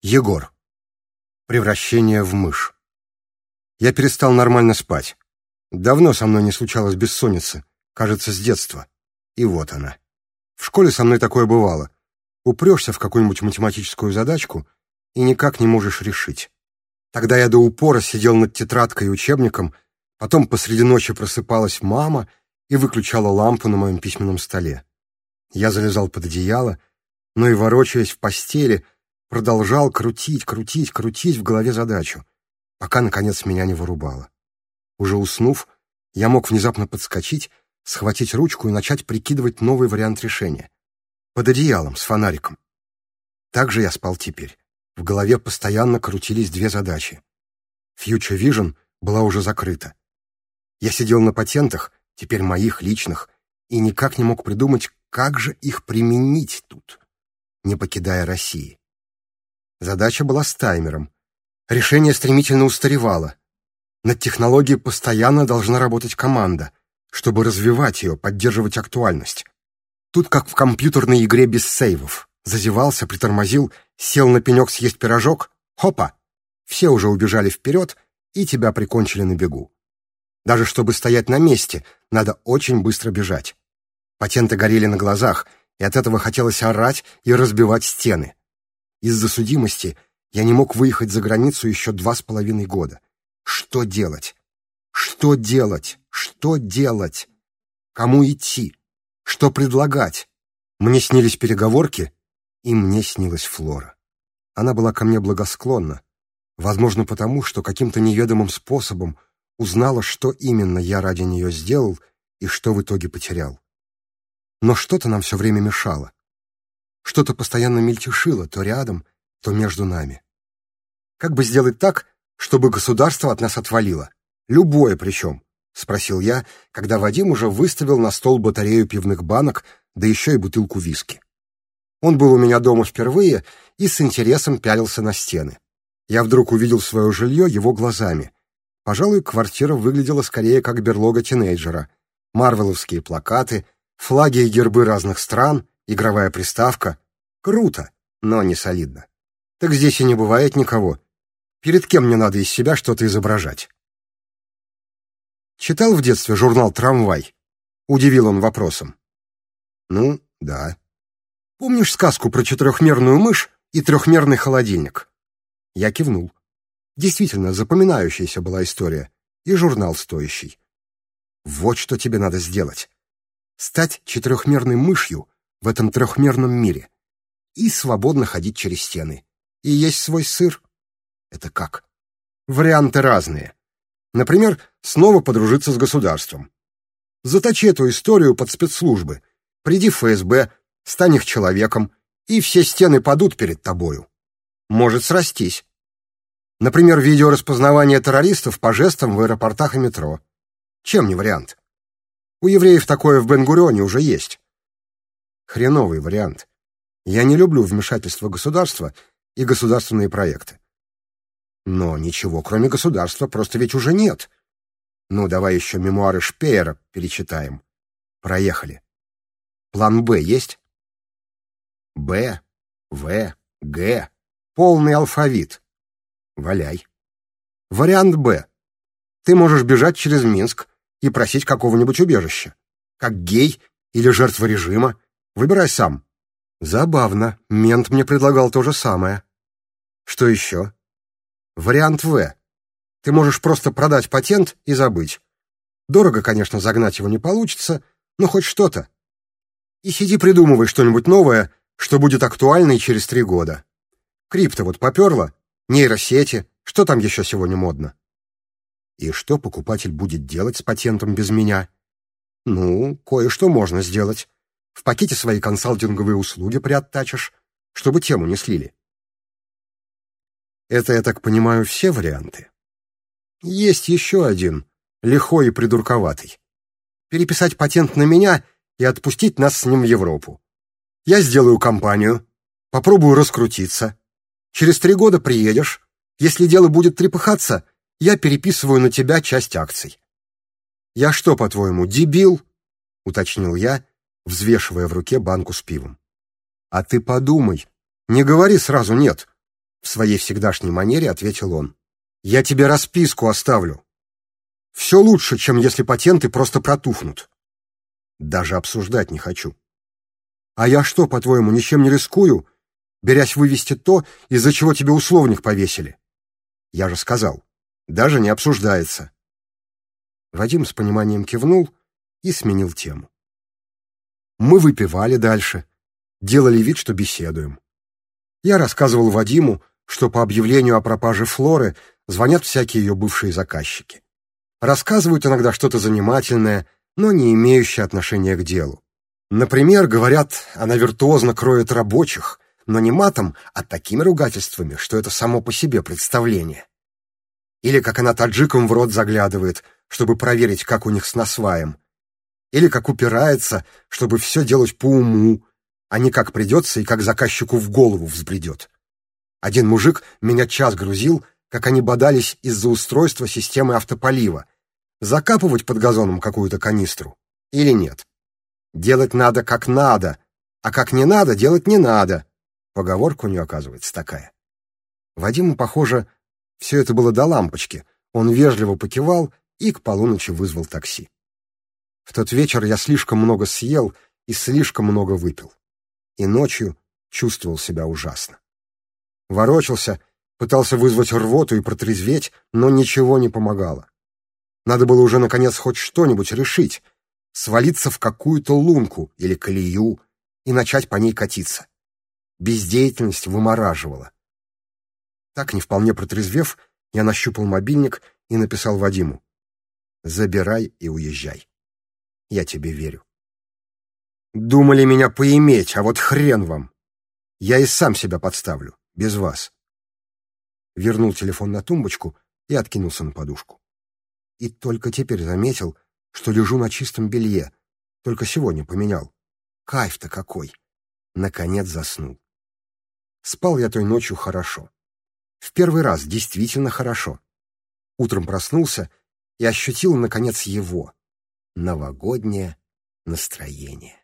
Егор. Превращение в мышь. Я перестал нормально спать. Давно со мной не случалось бессонницы, кажется, с детства. И вот она. В школе со мной такое бывало. Упрешься в какую-нибудь математическую задачку и никак не можешь решить. Тогда я до упора сидел над тетрадкой и учебником, потом посреди ночи просыпалась мама и выключала лампу на моем письменном столе. Я залезал под одеяло, но и, ворочаясь в постели, продолжал крутить, крутить, крутить в голове задачу, пока, наконец, меня не вырубало. Уже уснув, я мог внезапно подскочить, схватить ручку и начать прикидывать новый вариант решения. Под одеялом, с фонариком. Так же я спал теперь. В голове постоянно крутились две задачи. Future Vision была уже закрыта. Я сидел на патентах, теперь моих личных, и никак не мог придумать, как же их применить тут, не покидая России. Задача была с таймером. Решение стремительно устаревало. Над технологией постоянно должна работать команда, чтобы развивать ее, поддерживать актуальность. Тут как в компьютерной игре без сейвов. Зазевался, притормозил, сел на пенек съесть пирожок. Хопа! Все уже убежали вперед, и тебя прикончили на бегу. Даже чтобы стоять на месте, надо очень быстро бежать. Патенты горели на глазах, и от этого хотелось орать и разбивать стены. Из-за судимости я не мог выехать за границу еще два с половиной года. Что делать? Что делать? Что делать? Кому идти? Что предлагать? Мне снились переговорки, и мне снилась Флора. Она была ко мне благосклонна, возможно, потому, что каким-то неведомым способом узнала, что именно я ради нее сделал и что в итоге потерял. Но что-то нам все время мешало. Что-то постоянно мельтешило то рядом, то между нами. Как бы сделать так, чтобы государство от нас отвалило? Любое причем, — спросил я, когда Вадим уже выставил на стол батарею пивных банок, да еще и бутылку виски. Он был у меня дома впервые и с интересом пялился на стены. Я вдруг увидел свое жилье его глазами. Пожалуй, квартира выглядела скорее как берлога тинейджера. Марвеловские плакаты — Флаги и гербы разных стран, игровая приставка. Круто, но не солидно. Так здесь и не бывает никого. Перед кем мне надо из себя что-то изображать? Читал в детстве журнал «Трамвай»? Удивил он вопросом. Ну, да. Помнишь сказку про четырехмерную мышь и трехмерный холодильник? Я кивнул. Действительно, запоминающаяся была история. И журнал стоящий. Вот что тебе надо сделать стать четырехмерной мышью в этом трехмерном мире и свободно ходить через стены. И есть свой сыр. Это как? Варианты разные. Например, снова подружиться с государством. Заточи эту историю под спецслужбы. Приди в ФСБ, стань их человеком, и все стены падут перед тобою. Может срастись. Например, видеораспознавание террористов по жестам в аэропортах и метро. Чем не вариант? У евреев такое в Бен-Гурионе уже есть. Хреновый вариант. Я не люблю вмешательство государства и государственные проекты. Но ничего, кроме государства, просто ведь уже нет. Ну, давай еще мемуары Шпеера перечитаем. Проехали. План «Б» есть? Б, В, Г. Полный алфавит. Валяй. Вариант «Б». Ты можешь бежать через Минск, и просить какого-нибудь убежища. Как гей или жертва режима. Выбирай сам. Забавно. Мент мне предлагал то же самое. Что еще? Вариант В. Ты можешь просто продать патент и забыть. Дорого, конечно, загнать его не получится, но хоть что-то. И сиди придумывай что-нибудь новое, что будет актуально и через три года. Крипто вот поперла, нейросети, что там еще сегодня модно? И что покупатель будет делать с патентом без меня? Ну, кое-что можно сделать. В пакете свои консалтинговые услуги приоттачишь, чтобы тему не слили. Это, я так понимаю, все варианты. Есть еще один, лихой и придурковатый. Переписать патент на меня и отпустить нас с ним в Европу. Я сделаю компанию, попробую раскрутиться. Через три года приедешь. Если дело будет трепыхаться, я переписываю на тебя часть акций. Я что, по-твоему, дебил? уточнил я, взвешивая в руке банку с пивом. А ты подумай, не говори сразу нет. В своей всегдашней манере ответил он. «Я тебе расписку оставлю. Все лучше, чем если патенты просто протухнут. Даже обсуждать не хочу. А я что, по-твоему, ничем не рискую, берясь вывести то, из-за чего тебе условник повесили? Я же сказал, даже не обсуждается. Вадим с пониманием кивнул и сменил тему. Мы выпивали дальше, делали вид, что беседуем. Я рассказывал Вадиму, что по объявлению о пропаже Флоры звонят всякие ее бывшие заказчики. Рассказывают иногда что-то занимательное, но не имеющее отношения к делу. Например, говорят, она виртуозно кроет рабочих, но не матом, а такими ругательствами, что это само по себе представление. Или как она таджикам в рот заглядывает, чтобы проверить, как у них с насваем. Или как упирается, чтобы все делать по уму, а не как придется и как заказчику в голову взбредет. Один мужик меня час грузил, как они бодались из-за устройства системы автополива. Закапывать под газоном какую-то канистру или нет? Делать надо как надо, а как не надо, делать не надо. Поговорка у нее, оказывается, такая. Вадиму, похоже, все это было до лампочки. Он вежливо покивал и к полуночи вызвал такси. В тот вечер я слишком много съел и слишком много выпил. И ночью чувствовал себя ужасно. Ворочался, пытался вызвать рвоту и протрезветь, но ничего не помогало. Надо было уже, наконец, хоть что-нибудь решить, свалиться в какую-то лунку или колею и начать по ней катиться. Бездеятельность вымораживала. Так, не вполне протрезвев, я нащупал мобильник и написал Вадиму. «Забирай и уезжай. Я тебе верю». Думали меня поиметь, а вот хрен вам. Я и сам себя подставлю, без вас. Вернул телефон на тумбочку и откинулся на подушку. И только теперь заметил, что лежу на чистом белье. Только сегодня поменял. Кайф-то какой! Наконец заснул. Спал я той ночью хорошо. В первый раз действительно хорошо. Утром проснулся и ощутил, наконец, его новогоднее настроение.